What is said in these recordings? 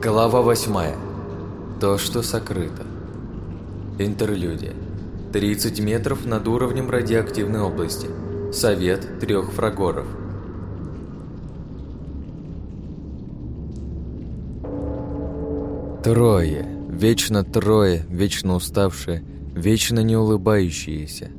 Глава восьмая. То, что сокрыто. Интерлюдия. 30 метров над уровнем радиоактивной области. Совет трех фрагоров. Трое. Вечно трое, вечно уставшие, вечно не улыбающиеся.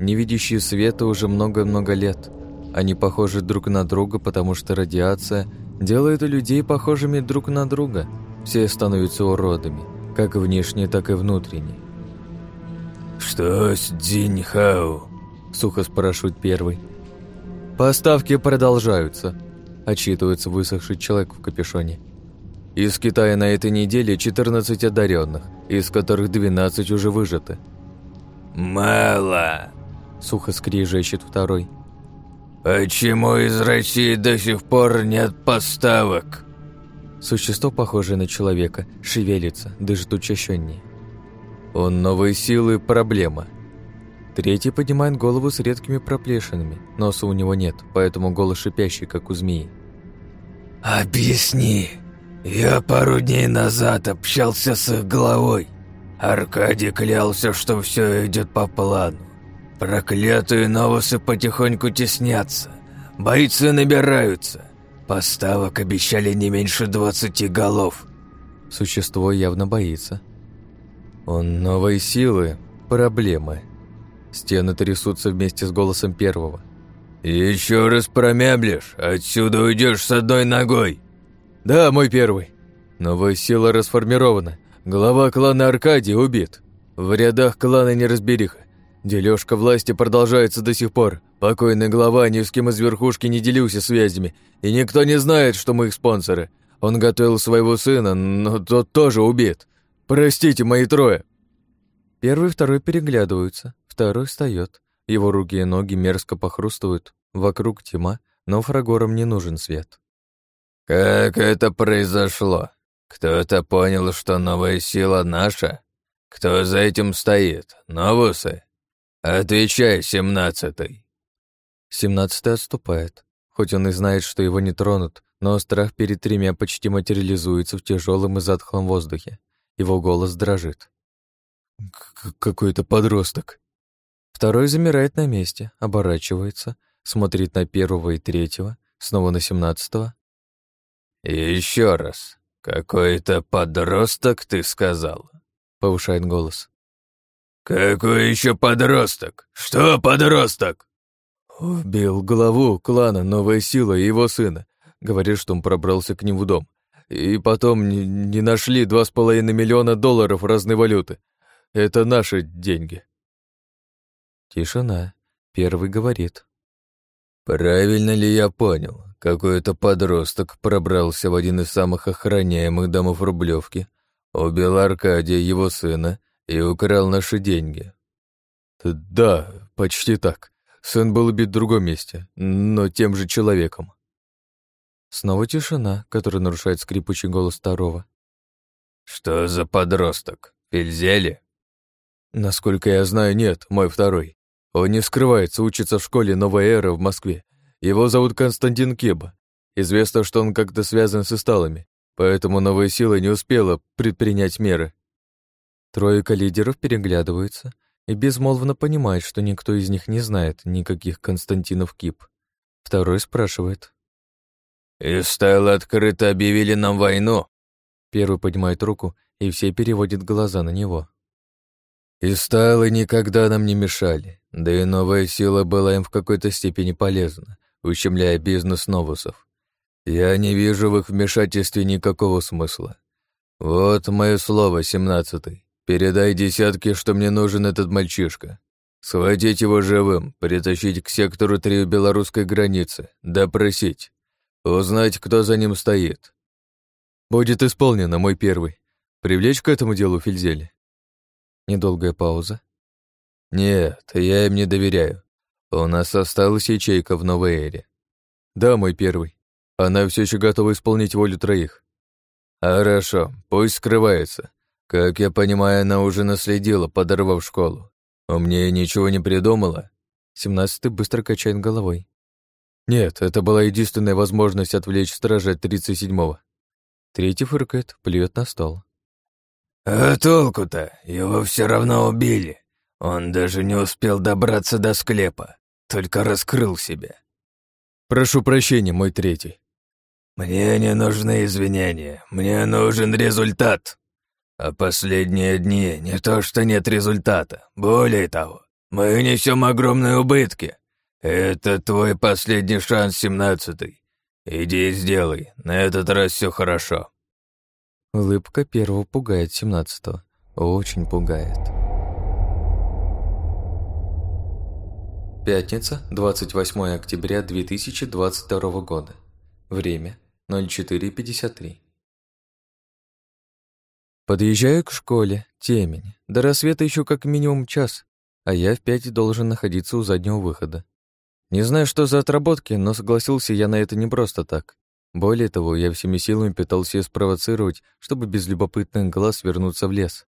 Не видящие света уже много-много лет. Они похожи друг на друга, потому что радиация делает людей похожими друг на друга. Все становятся уродами, как внешне, так и внутренне. «Что с Дзиньхау?» – сухо спрашивает первый. «Поставки продолжаются», – отчитывается высохший человек в капюшоне. «Из Китая на этой неделе 14 одаренных, из которых 12 уже выжаты». «Мало», – сухо скрижащит второй. «Почему из России до сих пор нет поставок?» Существо, похожее на человека, шевелится, дышит учащеннее. Он новые силы – проблема. Третий поднимает голову с редкими проплешинами. Носа у него нет, поэтому голос шипящий, как у змеи. «Объясни. Я пару дней назад общался с их главой. Аркадий клялся, что все идет по плану. Проклятые новосы потихоньку теснятся. Бойцы набираются. Поставок обещали не меньше двадцати голов. Существо явно боится. Он новой силы, проблемы. Стены трясутся вместе с голосом первого. «Еще раз промямлишь, отсюда уйдешь с одной ногой!» «Да, мой первый. Новая сила расформирована. Глава клана Аркадий убит. В рядах клана неразбериха. Дележка власти продолжается до сих пор. Покойный глава ни с кем из верхушки не делился связями, и никто не знает, что мы их спонсоры. Он готовил своего сына, но тот тоже убит. Простите, мои трое. Первый и второй переглядываются, второй встает. Его руки и ноги мерзко похрустывают. Вокруг тьма, но фрагорам не нужен свет. «Как это произошло? Кто-то понял, что новая сила наша? Кто за этим стоит? Новусы?» «Отвечай, семнадцатый!» Семнадцатый отступает. Хоть он и знает, что его не тронут, но страх перед тремя почти материализуется в тяжелом и затхлом воздухе. Его голос дрожит. «Какой-то подросток». Второй замирает на месте, оборачивается, смотрит на первого и третьего, снова на семнадцатого. «Еще раз. Какой-то подросток, ты сказал?» — повышает голос. «Какой еще подросток? Что подросток?» «Убил главу клана Новая Сила и его сына. Говорит, что он пробрался к ним в дом. И потом не, не нашли два с половиной миллиона долларов разной валюты. Это наши деньги». Тишина. Первый говорит. «Правильно ли я понял? Какой-то подросток пробрался в один из самых охраняемых домов Рублевки, убил Аркадия, его сына, и украл наши деньги. Да, почти так. Сын был убит в другом месте, но тем же человеком. Снова тишина, которая нарушает скрипучий голос второго. Что за подросток? Фельзели? Насколько я знаю, нет, мой второй. Он не скрывается, учится в школе «Новая эра» в Москве. Его зовут Константин Кеба. Известно, что он как-то связан с исталами, поэтому новая сила не успела предпринять меры. Тройка лидеров переглядываются и безмолвно понимает, что никто из них не знает никаких Константинов Кип. Второй спрашивает. «Истайлы открыто объявили нам войну?» Первый поднимает руку, и все переводят глаза на него. «Истайлы никогда нам не мешали, да и новая сила была им в какой-то степени полезна, ущемляя бизнес новусов. Я не вижу в их вмешательстве никакого смысла. Вот мое слово, семнадцатый. Передай десятке, что мне нужен этот мальчишка. Схватить его живым, притащить к сектору три белорусской границы, допросить. Узнать, кто за ним стоит. Будет исполнено, мой первый. Привлечь к этому делу Фильзели. Недолгая пауза. Нет, я им не доверяю. У нас осталась ячейка в новой эре. Да, мой первый. Она все еще готова исполнить волю троих. Хорошо, пусть скрывается. Как я понимаю, она уже наследила, подорвав школу. Умнее ничего не придумала. Семнадцатый быстро качает головой. Нет, это была единственная возможность отвлечь стража от тридцать седьмого. Третий фыркает, плюет на стол. «А толку-то? Его все равно убили. Он даже не успел добраться до склепа, только раскрыл себя». «Прошу прощения, мой третий». «Мне не нужны извинения, мне нужен результат. А последние дни не то что нет результата, более того, мы несем огромные убытки. Это твой последний шанс, семнадцатый. Иди и сделай, на этот раз все хорошо». Улыбка первого пугает семнадцатого. Очень пугает. Пятница, 28 октября 2022 года. Время 04.53. Подъезжаю к школе, темень. До рассвета еще как минимум час, а я в пять должен находиться у заднего выхода. Не знаю, что за отработки, но согласился я на это не просто так. Более того, я всеми силами пытался ее спровоцировать, чтобы без любопытных глаз вернуться в лес.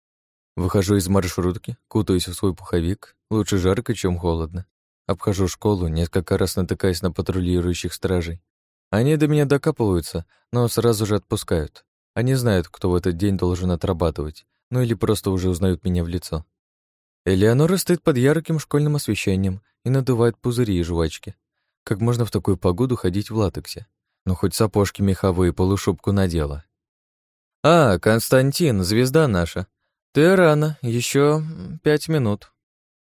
Выхожу из маршрутки, кутаюсь в свой пуховик, лучше жарко, чем холодно. Обхожу школу, несколько раз натыкаясь на патрулирующих стражей. Они до меня докапываются, но сразу же отпускают. Они знают, кто в этот день должен отрабатывать, ну или просто уже узнают меня в лицо. Элеонора стоит под ярким школьным освещением и надувает пузыри и жвачки. Как можно в такую погоду ходить в латексе? Ну, хоть сапожки меховые, полушубку надела. «А, Константин, звезда наша. Ты рано, еще пять минут».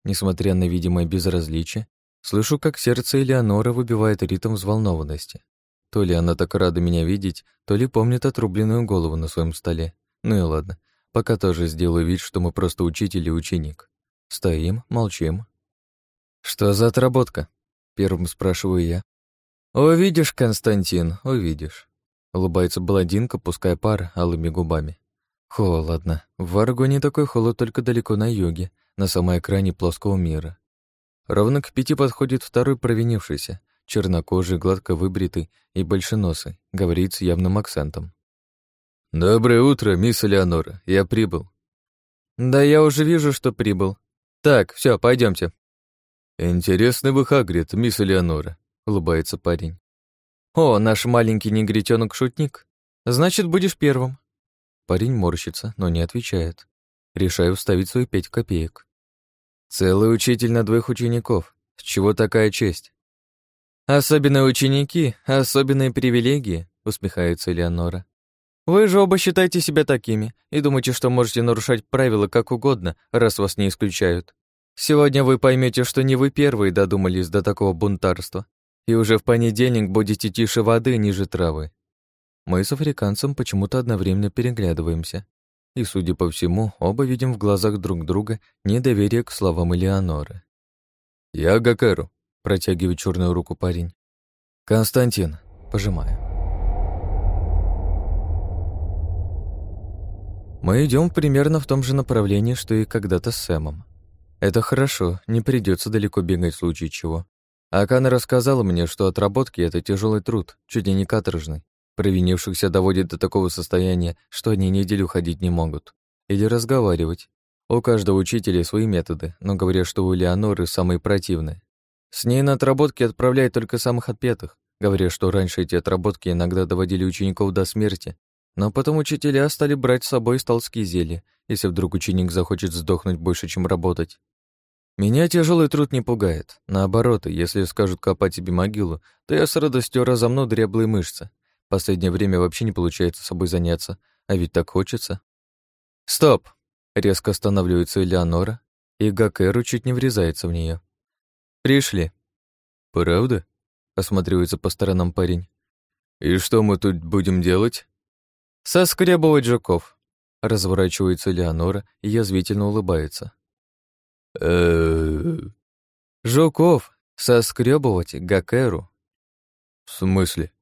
Несмотря на видимое безразличие, слышу, как сердце Элеоноры выбивает ритм взволнованности. То ли она так рада меня видеть, то ли помнит отрубленную голову на своем столе. Ну и ладно, пока тоже сделаю вид, что мы просто учитель и ученик. Стоим, молчим. «Что за отработка?» — первым спрашиваю я. «Увидишь, Константин, увидишь», — улыбается блондинка, пуская пар алыми губами. «Холодно. В Аргоне такой холод только далеко на юге, на самой экране плоского мира. Ровно к пяти подходит второй провинившийся, чернокожий, гладко выбритый и большеносый, говорит с явным акцентом. «Доброе утро, мисс Элеонора, я прибыл». «Да я уже вижу, что прибыл. Так, все, пойдемте. «Интересный вы Хагрид, мисс Элеонора», — улыбается парень. «О, наш маленький негритёнок-шутник. Значит, будешь первым». Парень морщится, но не отвечает. Решаю вставить свои пять копеек. Целый учитель на двоих учеников. С чего такая честь? Особенные ученики, особенные привилегии, усмехается Элеонора. Вы же оба считаете себя такими и думаете, что можете нарушать правила как угодно, раз вас не исключают. Сегодня вы поймете, что не вы первые додумались до такого бунтарства, и уже в понедельник будете тише воды ниже травы. Мы с африканцем почему-то одновременно переглядываемся. И, судя по всему, оба видим в глазах друг друга недоверие к словам Элеоноры. «Я Гакеру», — протягивает черную руку парень. «Константин», — пожимаю. Мы идем примерно в том же направлении, что и когда-то с Сэмом. Это хорошо, не придется далеко бегать в случае чего. Акана рассказала мне, что отработки — это тяжелый труд, чуть ли не каторжный. Провинившихся доводит до такого состояния, что они неделю ходить не могут. Или разговаривать. У каждого учителя свои методы, но говорят, что у Леоноры самые противные. С ней на отработки отправляют только самых отпетых, говоря, что раньше эти отработки иногда доводили учеников до смерти, но потом учителя стали брать с собой столские зелья, если вдруг ученик захочет сдохнуть больше, чем работать. Меня тяжелый труд не пугает. Наоборот, если скажут копать себе могилу, то я с радостью разомну дряблые мышцы. Последнее время вообще не получается собой заняться, а ведь так хочется. Стоп! Резко останавливается Элеонора, и Гакеру чуть не врезается в нее. Пришли. Правда? Осматривается по сторонам парень. И что мы тут будем делать? Соскребывать жуков. Разворачивается Леонора и язвительно улыбается. Жуков соскребывать Гакеру. В смысле?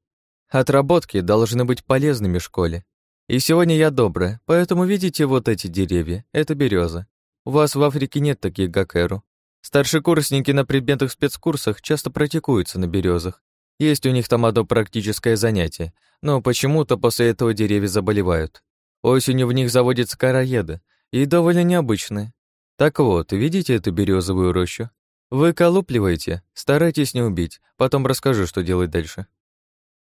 Отработки должны быть полезными в школе. И сегодня я добрая, поэтому видите вот эти деревья, это береза. У вас в Африке нет таких Гакеру. Старшекурсники на предметах спецкурсах часто практикуются на березах. Есть у них там одно практическое занятие, но почему-то после этого деревья заболевают. Осенью в них заводятся короеды, и довольно необычные. Так вот, видите эту березовую рощу? Вы колупливаете, старайтесь не убить, потом расскажу, что делать дальше.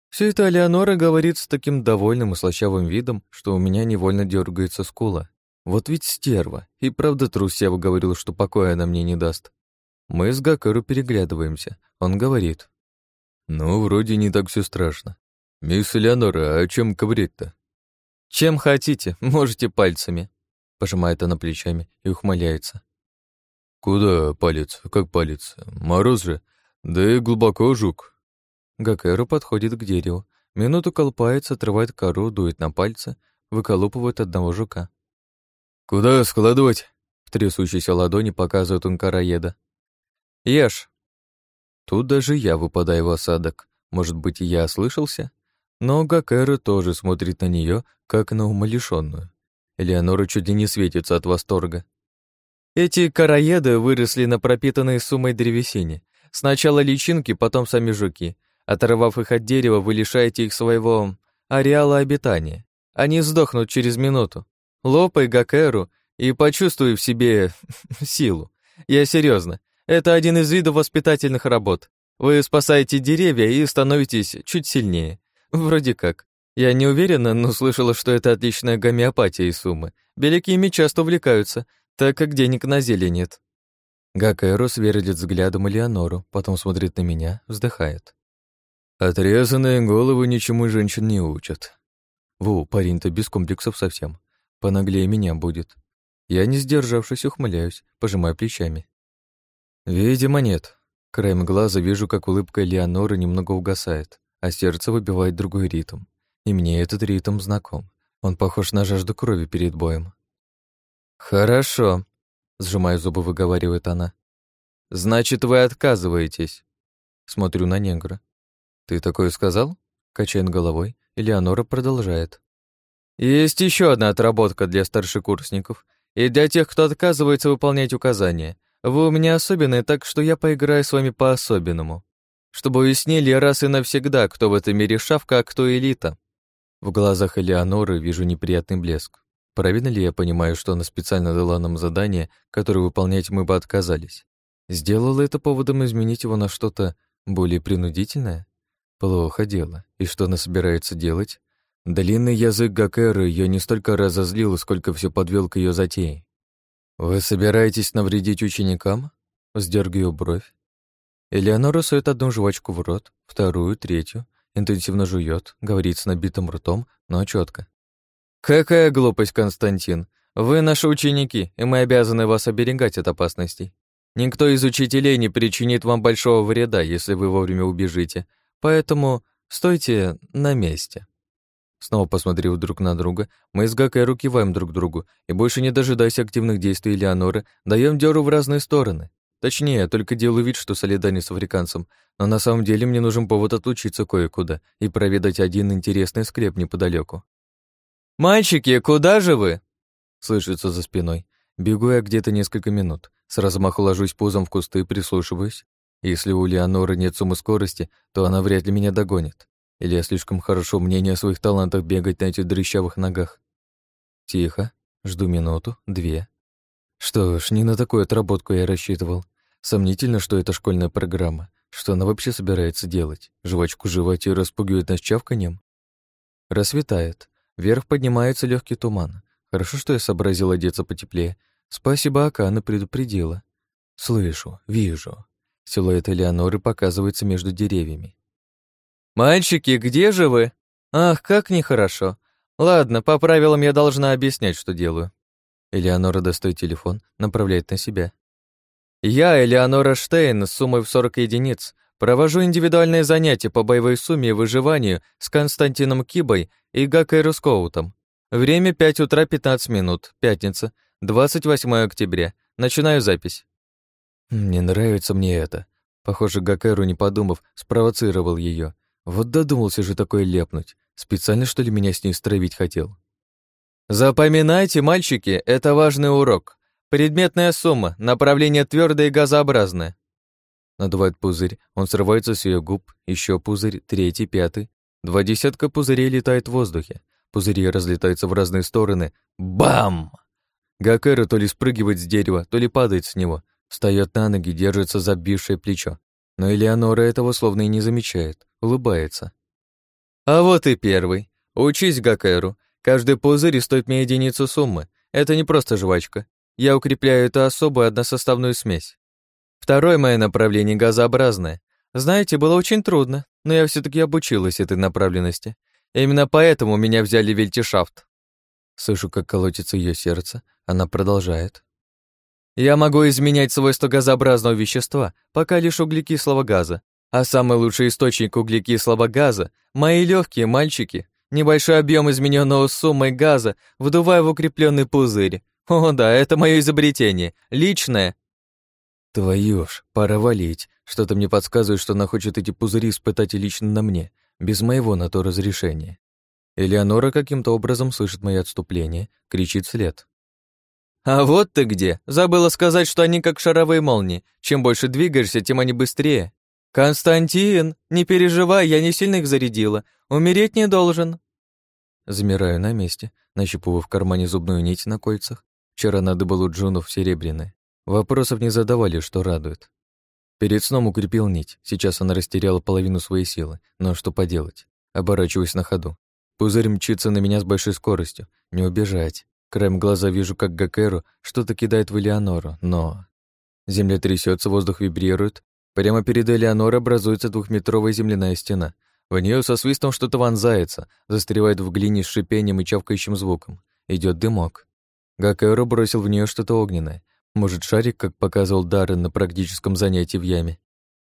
Все это Алеонора говорит с таким довольным и слащавым видом, что у меня невольно дергается скула. Вот ведь стерва, и правда трусево говорил, что покоя она мне не даст. Мы с Гакару переглядываемся. Он говорит. «Ну, вроде не так все страшно. Мисс Элеонора, а чем говорить-то?» «Чем хотите, можете пальцами», — пожимает она плечами и ухмыляется. «Куда палец? Как палец? Мороз же. Да и глубоко жук». Гакэру подходит к дереву. Минуту колпается, отрывает кору, дует на пальцы, выколупывает одного жука. «Куда складывать?» В трясущейся ладони показывает он короеда. «Ешь». Тут даже я выпадаю в осадок. Может быть, я ослышался? Но Гакэра тоже смотрит на нее, как на умалишенную. Элеонора чуть ли не светится от восторга. Эти короеды выросли на пропитанной суммой древесине. Сначала личинки, потом сами жуки. Оторвав их от дерева, вы лишаете их своего ареала обитания. Они сдохнут через минуту. Лопай Гакеру и почувствуй в себе силу. Я серьезно. Это один из видов воспитательных работ. Вы спасаете деревья и становитесь чуть сильнее. Вроде как. Я не уверена, но слышала, что это отличная гомеопатия из суммы. Беляки ими часто увлекаются, так как денег на зелье нет. Гакэро сверлит взглядом Элеонору, потом смотрит на меня, вздыхает. Отрезанные головы ничему женщин не учат. Ву, парень-то без комплексов совсем. Понаглее меня будет. Я, не сдержавшись, ухмыляюсь, пожимаю плечами. Видимо, нет. Краем глаза вижу, как улыбка Элеоноры немного угасает, а сердце выбивает другой ритм. И мне этот ритм знаком. Он похож на жажду крови перед боем. «Хорошо», — сжимая зубы, выговаривает она. «Значит, вы отказываетесь?» Смотрю на негра. «Ты такое сказал?» Качает головой, и Леонора продолжает. «Есть еще одна отработка для старшекурсников и для тех, кто отказывается выполнять указания. Вы у меня особенные, так что я поиграю с вами по-особенному. Чтобы уяснили раз и навсегда, кто в этом мире шавка, а кто элита». В глазах Элеоноры вижу неприятный блеск. Правильно ли я понимаю, что она специально дала нам задание, которое выполнять мы бы отказались? Сделала это поводом изменить его на что-то более принудительное? Плохо дело. И что она собирается делать? Длинный язык Гакеры ее не столько разозлил, сколько все подвел к ее затее. «Вы собираетесь навредить ученикам?» Сдергаю бровь. Элеонора сует одну жвачку в рот, вторую, третью, интенсивно жует, говорит с набитым ртом, но четко. «Какая глупость, Константин! Вы наши ученики, и мы обязаны вас оберегать от опасностей. Никто из учителей не причинит вам большого вреда, если вы вовремя убежите, Поэтому стойте на месте. Снова посмотрев друг на друга, мы с Гакой киваем друг другу и больше не дожидаясь активных действий Леоноры, даем дёру в разные стороны. Точнее, я только делаю вид, что солидарен с африканцем, но на самом деле мне нужен повод отлучиться кое-куда и проведать один интересный склеп неподалеку. «Мальчики, куда же вы?» Слышится за спиной. Бегу я где-то несколько минут. С размаху ложусь пузом в кусты, прислушиваюсь. Если у Леоноры нет суммы скорости, то она вряд ли меня догонит. Или я слишком хорошо мнение о своих талантах бегать на этих дрыщавых ногах. Тихо. Жду минуту, две. Что ж, не на такую отработку я рассчитывал. Сомнительно, что это школьная программа. Что она вообще собирается делать? Жвачку жевать и распугивать нас чавканьем? Рассветает. Вверх поднимается легкий туман. Хорошо, что я сообразил одеться потеплее. Спасибо, Акана предупредила. Слышу, вижу. Силуэт Элеоноры показывается между деревьями. «Мальчики, где же вы? Ах, как нехорошо. Ладно, по правилам я должна объяснять, что делаю». Элеонора достает телефон, направляет на себя. «Я, Элеонора Штейн, с суммой в 40 единиц, провожу индивидуальные занятия по боевой сумме и выживанию с Константином Кибой и Гакой Рускоутом. Время 5 утра 15 минут, пятница, 28 октября. Начинаю запись». Не нравится мне это. Похоже, Гакэру, не подумав, спровоцировал ее. Вот додумался же такое лепнуть. Специально, что ли, меня с ней стравить хотел? Запоминайте, мальчики, это важный урок. Предметная сумма, направление твердое и газообразное. Надувает пузырь, он срывается с ее губ, еще пузырь, третий, пятый. Два десятка пузырей летает в воздухе. Пузыри разлетаются в разные стороны. Бам! Гакэра то ли спрыгивает с дерева, то ли падает с него. Встает на ноги, держится за бившее плечо. Но Элеонора этого словно и не замечает, улыбается. А вот и первый. Учись, Гакэру. Каждый пузырь стоит мне единицу суммы. Это не просто жвачка. Я укрепляю эту особую односоставную смесь. Второе мое направление газообразное. Знаете, было очень трудно, но я все таки обучилась этой направленности. Именно поэтому меня взяли в Вельтишафт. Слышу, как колотится ее сердце. Она продолжает. Я могу изменять свойства газообразного вещества, пока лишь углекислого газа. А самый лучший источник углекислого газа — мои легкие мальчики. Небольшой объем измененного суммой газа вдуваю в укрепленный пузырь. О да, это мое изобретение, личное. Твою ж, пора валить. Что-то мне подсказывает, что она хочет эти пузыри испытать лично на мне, без моего на то разрешения. Элеонора каким-то образом слышит мои отступления, кричит вслед. «А вот ты где! Забыла сказать, что они как шаровые молнии. Чем больше двигаешься, тем они быстрее. Константин, не переживай, я не сильно их зарядила. Умереть не должен». Замираю на месте, нащупываю в кармане зубную нить на кольцах. Вчера надо было джунов серебряные. Вопросов не задавали, что радует. Перед сном укрепил нить. Сейчас она растеряла половину своей силы. Но что поделать? Оборачиваюсь на ходу. Пузырь мчится на меня с большой скоростью. Не убежать. Краем глаза вижу, как Гакеру что-то кидает в Элеонору, но... Земля трясется, воздух вибрирует. Прямо перед Элеонорой образуется двухметровая земляная стена. В нее со свистом что-то вонзается, застревает в глине с шипением и чавкающим звуком. Идет дымок. Гакеру бросил в нее что-то огненное. Может, шарик, как показывал Даррен на практическом занятии в яме.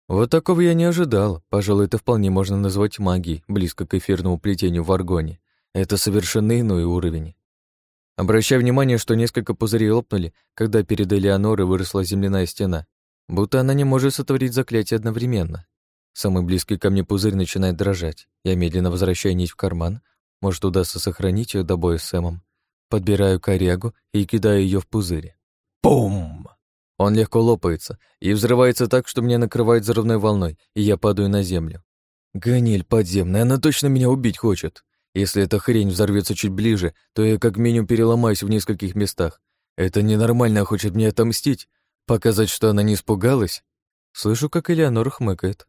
Вот такого я не ожидал. Пожалуй, это вполне можно назвать магией, близко к эфирному плетению в аргоне. Это совершенно иной уровень. Обращая внимание, что несколько пузырей лопнули, когда перед Элеонорой выросла земляная стена, будто она не может сотворить заклятие одновременно. Самый близкий ко мне пузырь начинает дрожать. Я медленно возвращаю нить в карман. Может, удастся сохранить ее до боя с Сэмом. Подбираю корягу и кидаю ее в пузырь. Пум! Он легко лопается и взрывается так, что меня накрывает взрывной волной, и я падаю на землю. Ганиль подземная, она точно меня убить хочет. Если эта хрень взорвется чуть ближе, то я как минимум переломаюсь в нескольких местах. Это ненормально хочет мне отомстить, показать, что она не испугалась. Слышу, как Элеонора хмыкает.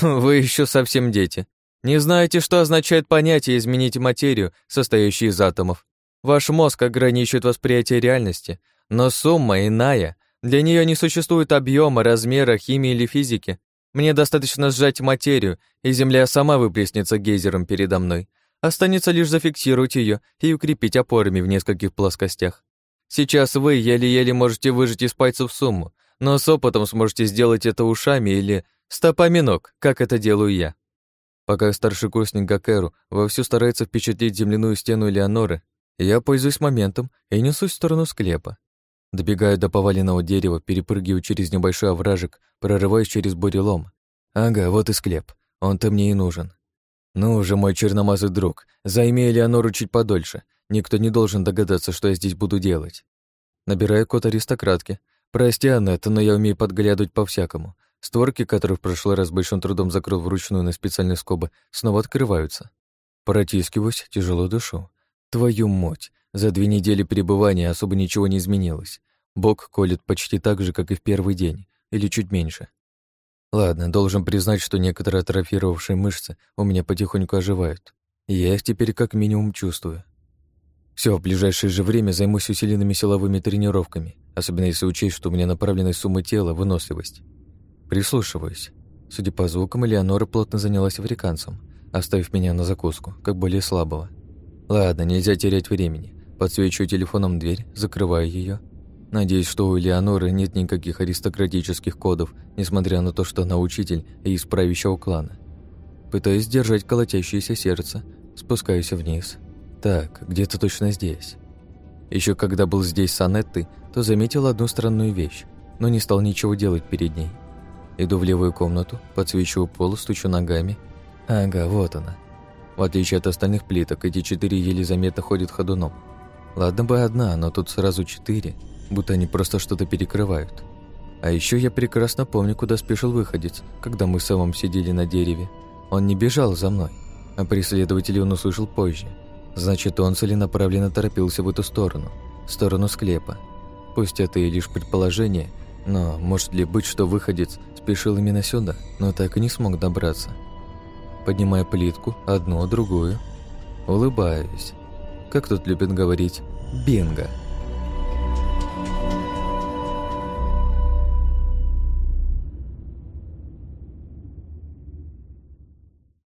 «Вы еще совсем дети. Не знаете, что означает понятие «изменить материю», состоящую из атомов. Ваш мозг ограничивает восприятие реальности, но сумма иная. Для нее не существует объема, размера, химии или физики. Мне достаточно сжать материю, и Земля сама выплеснется гейзером передо мной. Останется лишь зафиксировать ее и укрепить опорами в нескольких плоскостях. Сейчас вы еле-еле можете выжать из пальцев сумму, но с опытом сможете сделать это ушами или стопами ног, как это делаю я. Пока старший курсник Гакеру вовсю старается впечатлить земляную стену Леоноры, я пользуюсь моментом и несусь в сторону склепа. Добегаю до поваленного дерева, перепрыгиваю через небольшой овражек, прорываюсь через бурелом. Ага, вот и склеп. Он-то мне и нужен. Ну уже мой черномазый друг, займи Элеонору чуть подольше. Никто не должен догадаться, что я здесь буду делать. Набираю код аристократки. Прости, Анетта, но я умею подглядывать по-всякому. Створки, которые в прошлый раз большим трудом закрыл вручную на специальной скобы, снова открываются. Протискиваюсь, тяжело дышу. Твою мать, за две недели пребывания особо ничего не изменилось. Бок колет почти так же, как и в первый день, или чуть меньше. Ладно, должен признать, что некоторые атрофировавшие мышцы у меня потихоньку оживают. Я их теперь как минимум чувствую. Все, в ближайшее же время займусь усиленными силовыми тренировками, особенно если учесть, что у меня направленная сумма тела, выносливость. Прислушиваюсь. Судя по звукам, Элеонора плотно занялась африканцем, оставив меня на закуску, как более слабого. Ладно, нельзя терять времени. Подсвечиваю телефоном дверь, закрываю ее. Надеюсь, что у Элеоноры нет никаких аристократических кодов, несмотря на то, что она учитель и из правящего клана. Пытаюсь сдержать колотящееся сердце, спускаюсь вниз. Так, где-то точно здесь. Еще когда был здесь с Анеттой, то заметил одну странную вещь, но не стал ничего делать перед ней. Иду в левую комнату, подсвечиваю пол, стучу ногами. Ага, вот она. В отличие от остальных плиток, эти четыре еле заметно ходят ходуном. Ладно бы одна, но тут сразу четыре, будто они просто что-то перекрывают. А еще я прекрасно помню, куда спешил выходец, когда мы с Сэмом сидели на дереве. Он не бежал за мной, а преследователя он услышал позже. Значит, он целенаправленно торопился в эту сторону, в сторону склепа. Пусть это и лишь предположение, но может ли быть, что выходец спешил именно сюда, но так и не смог добраться. поднимая плитку, одну, другую. Улыбаюсь. Как тут любят говорить «бинго».